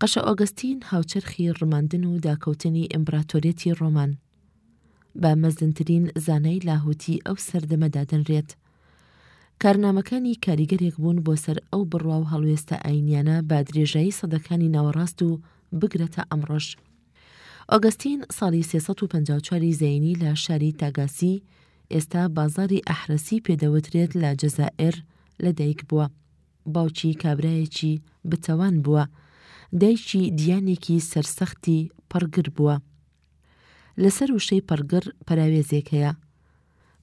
قەشە ئۆگەستین هاوچەرخی ڕماندن و داکەوتنی ئیمبراتۆریەتی ڕۆمان بە مەزنترین زانای لاهوتی ئەو سەردەمە دادەنرێت. کارنامەکانی کاریگەرێک بوون بۆ سەر ئەو بڕوا و هەڵوێستە ئاینیانە بە درێژایی سەدەکانی ناوەڕاست و بگرەتە ئەمڕۆش. ئۆگەستین ساڵی 354 زینی لە شاری تاگاسی ئێستا بازاری ئەحرەسی پێدەوترێت لە جەزائر لەدایک بووە. باوکی کابرایەکی بتەوان بووە، دایکی دیانێکی سەرسەختی پەڕگر بووە. لەسەر وشەی پەڕگر پەراوێزێک هەیە.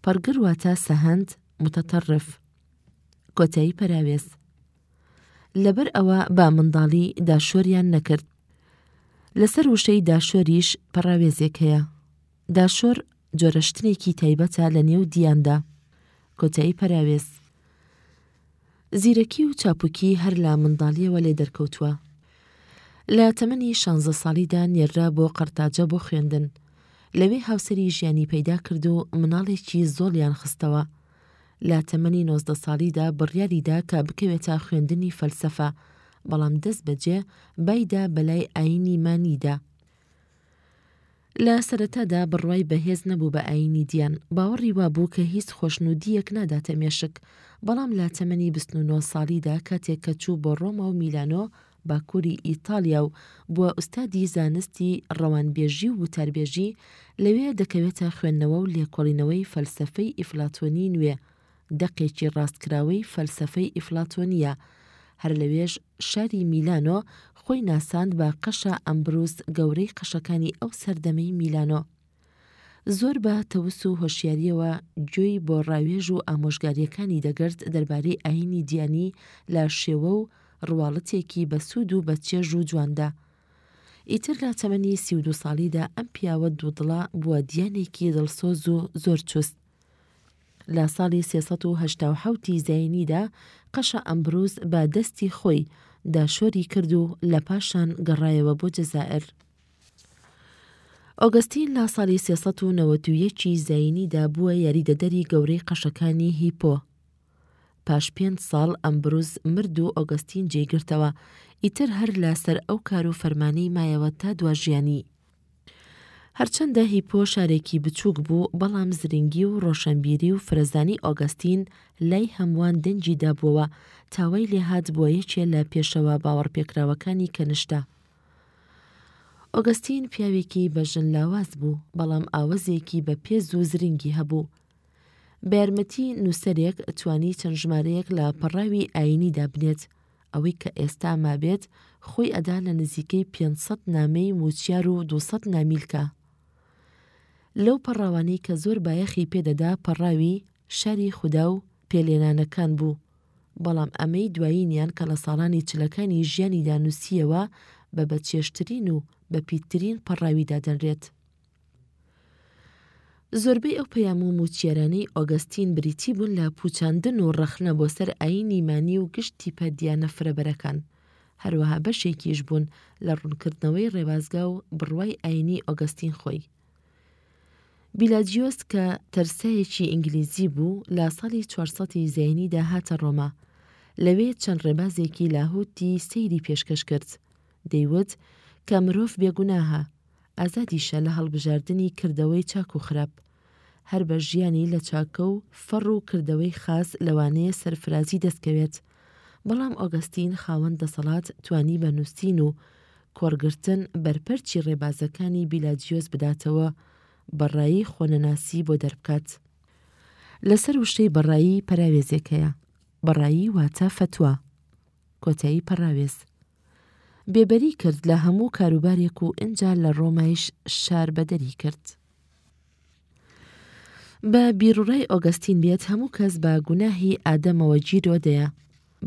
پەڕگر واتە سەهەند، متطرف. کۆتایی پەراوێز. لەبەر ئەوە با منداڵی داشۆریان نەکرد. لەسەر وشەی داشۆریش پەڕاوێزێک هەیە. داشۆر جۆرە شتنێکی تایبەتە لە نێو دیاندا. کۆتایی پەراوێز. زیرەکی و چاپوکی هەر لە منداڵیەوە لێ دەرکەوتووە. لە تەمەنی شانزە ساڵیدا نێررا بۆ قەرتاجە بۆ خوێندن. لەوێ هاوسەری ژیانی پەیدا کرد و مناڵێکی زۆڵیان خستەوە. لە تەمەنی نۆزدە ساڵیدا بڕیاریدا کە بکەوێتە خوێندنی فەلسەفە، بەڵام دەست بەجێ بایدا بەلای ئاینی مانیدا. لە سەرەتادا بڕوای بەهێز نەبوو بە ئایینی دیان، باوەڕی وابوو کە هیچ خۆشنوودییەک ناداتە مێشک، بەڵام لە تەمەنی بیست و نۆ ساڵیدا کاتێک کە چوو بۆ ڕۆما و میلانۆ، باکووری ئیتاڵیا، و بووە ئوستادی زانستی ڕەوانبێژی و وتاربێژی، لەوێ دەکەوێتە خوێندنەوە و لێکۆڵینەوەی فەلسەفەی ئیفلاتۆنی نوێ، دەقێکی ڕاستکراوەی فەلسەفەی ئیفلاتۆنییە. هەر لەوێش شاری میلانۆ خۆی ناساند بە قەشە ئەمبروس گەورەی قەشەکانی ئەو سەردەمەی میلانۆ. زۆر بە تەوس و هۆشیارییەوە گوێی بۆ ڕاوێژ و ئامۆژگارییەکانی دەگرت دەربارەی ئایینی دیانی لە شێوە و ڕواڵەتێکی بەسوود و بەچێژ و جواندا. ئیتر لە تەمەنی سی و دوو ساڵیدا ئەم پیاوە دوودڵە بووە دیانێکی دڵسۆز و زۆر چوست. لە ساڵی سێ سەد و هەشتا و حەوت ی زایینیدا قەشە ئەمبروز بە دەستی خۆی دا شۆری کرد و لە پاشان گەڕایەوە بۆ جەزائر. ئۆگەستین لە ساڵی سێ سەد و نەوەد و یەک ی زایینیدا بووە یاریدەدەری گەورەی قەشەکانی هیپۆ. پاش پێنج ساڵ ئەمبروز مرد و ئۆگەستین جێی گرتەوە، ئیتر هەر لە سەر ئەو کار و فەرمانەی مایەوە تا دوا ژیانی. هەرچەندە هیپۆ شارێکی بچووک بوو، بەڵام زرینگی و ڕۆشەنبیری و فرەزانی ئۆگەستین لای هەمووان دەنگی دابووەوە، تا وای لێ هات بووە یەکێ لە پێشەوا باوەڕپێکراوەکانی کەنشتە. ئۆگەستین پیاوێکی بە ژن لاواز بوو، بەڵام ئاوەزێکی بە پێز و زرینگی هەبوو. بە یارمەتی نووسەرێک توانی چەند ژمارەیەک لە پەڕاوی ئایینی دابنێت. ئەوەی کە ئێستا مابێت خۆی ئەدا لە نزیکەی پێنج سەد نامەی موچیار و دوو سەد نامیلکە. لەو پەڕاوانەی کە زۆر بایەخی پێ دەدا پەڕاوی، شاری خودا و پێلێنانەکان بوو، بەڵام ئەمەی دوایینیان کە لە ساڵانی چلەکانی ژیانیدا نووسییەوە بە بەچێژترین و بەپیتترین پەڕاوی دادەنرێت. زۆربەی ئەو پەیام و موچیارانەی ئۆگەستین بریتی بوون لە پوچاندن و ڕەخنە بۆ سەر ئایینی مانی و گشت تیپە دیانە فرەبەرەکان. هەروەها بەشێکیش بوون لە ڕوونکردنەوەی ڕێبازگا و بڕوای ئایینی ئۆگەستین خۆی. بیلاجیۆس کە تەرسایەکی ئینگلیزی بوو لە ساڵی 400 زینیدا هاتە ڕۆما لەوێ چەند ڕێبازێکی لاهوتی سەیری پێشکەش کرد دەیوت کە مرۆڤ بێگوناهە، ئازادیشە لە هەڵبژاردنی کردەوەی چاک و خراپ. هەر بە ژیانی لە چاکە و فەڕ و کردەوەی خاس لەوانەیە سەرفرازی دەستکەوێت. بەڵام ئۆگەستین خاوەن دەسەڵات توانی بە نووسین و کۆڕگرتن بەرپەرچی ڕێبازەکانی بیلاجیۆس بداتەوە بەڕایی خۆنەناسی بۆ دەربکات. لەسەر وشەی بەڕایی پەراوێزێک هەیە، بەڕایی واتە فەتوا. کۆتایی پەڕاوێز. بێبەری کرد لە هەموو کاروبارێک و ئنجا لە ڕۆمایش شار بەدەری کرد. بە بیرڕای ئۆگەستین بێت هەموو کەس بە گوناهی ئادەمەوە جیرۆ دەیە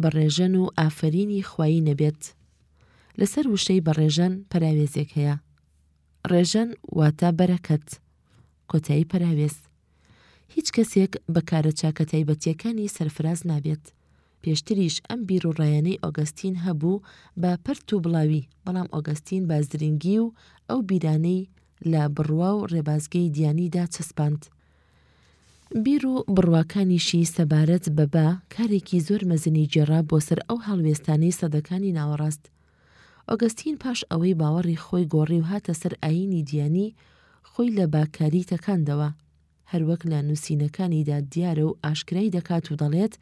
بە ڕێژەن و ئافرینی خوایی نەبێت لەسەر وشەی بەڕێژەن پەراوێزێک هەیە ڕێژەن واتە بەرەکەت کۆتایی پەراوێز هیچ کەسێک بەکارە چاکە تایبەتیەکانی سەرفراز نابێت پێشتریش ئەم بیروڕایانەی ئۆگەستین هەبوو بە پەرت و بڵاوی، بەڵام ئۆگەستین بە زرینگی و ئەو بیرانەی لە بڕوا و ڕێبازگەی دیانیدا چەسپاند، بیر و بڕواکانیشی سەبارەت بە با، کارێکی زۆر مەزنی گێڕا بۆ سەر ئەو هەڵوێستانەی سەدەکانی ناوەڕاست. ئۆگەستین پاش ئەوەی باوەڕی خۆی گۆڕی و هاتە سەر ئایینی دیانی، خۆی لە باکاری تەکاندەوە. هەروەک لە نووسینەکانیدا دیارە و ئاشکرای دەکات و دەڵێت،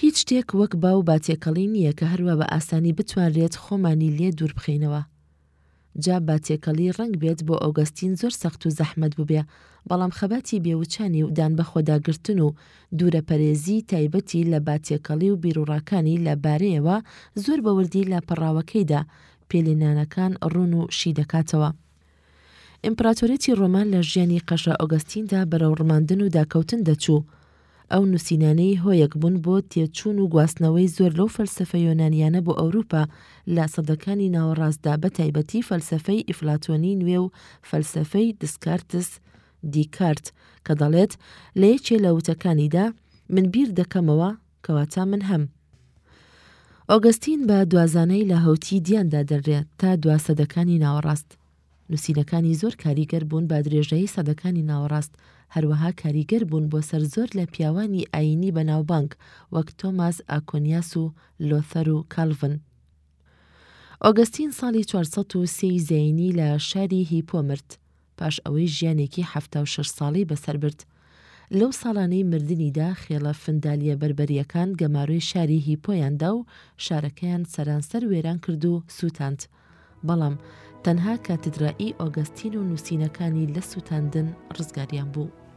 هیچ شتێک وەک با و باتێکەڵی نییە کە هەروا بە ئاسانی بتوانرێت خۆمانی لێ دوور بخەینەوە. جا باتێکەڵی ڕەنگ بێت بۆ ئۆگەستین زۆر سەخت و زەحمەت بووبێ، بەڵام خەباتی بێوچانی و دانبەخۆداگرتن و دوورەپەرێزیی تایبەتی لە باتێکەڵی و بیروڕاکانی لە بارەیەوە زۆر بە وردی لە پەڕاوەکەیدا پێلێنانەکان ڕوون و شی دەکاتەوە. ئیمپراتۆریەتی ڕۆما لە ژیانی قەشە ئۆگەستیندا بەرەو ڕماندن و داکەوتن دەچوو. ئەو نووسینانەی هۆیەک بوون بۆ تێچوون و گواستنەوەی زۆر لەو فەلسەفە یۆنانییانە بۆ ئەوروپا لە سەدەکانی ناوەڕاستدا بە تایبەتی فەلسەفەی ئیفلاتۆنی نوێ و فەلسەفەی دسکارتس دیکارت کە دەڵێت لە یەکێ لە وتەکانیدا من بیر دەکەمەوە کەواتە من هەم. ئۆگەستین بە دوازانەی لاهوتی دیان دادەنرێ تا دوا سەدەکانی ناوەڕاست. نووسینەکانی زۆر کاریگەر بوون با درێژایی سەدەکانی ناوەڕاست، هەروەها کاریگەر بوون بۆ سەر زۆر لە پیاوانی ئایینی بەناوبانگ وەک تۆماس ئاکۆنیاس و لۆثەر و کالڤن. ئۆگەستین ساڵی چوار سەد و سێ ی زایینی لە شاری هیپۆ مرد. پاش ئەوەی ژیانێکی حەفتا و شەش ساڵەی بەسەر برد. لەو ساڵانەی مردنیدا خێڵە فندالییە بەربەرییەکان گەمارۆی شاری هیپۆیان دا و شارەکەیان سەرانسەر وێران کرد و سووتاند. بەڵام تەنها کاتیدرائیی ئۆگەستین و نووسینەکانی لە سووتاندن ڕزگاریان بوو.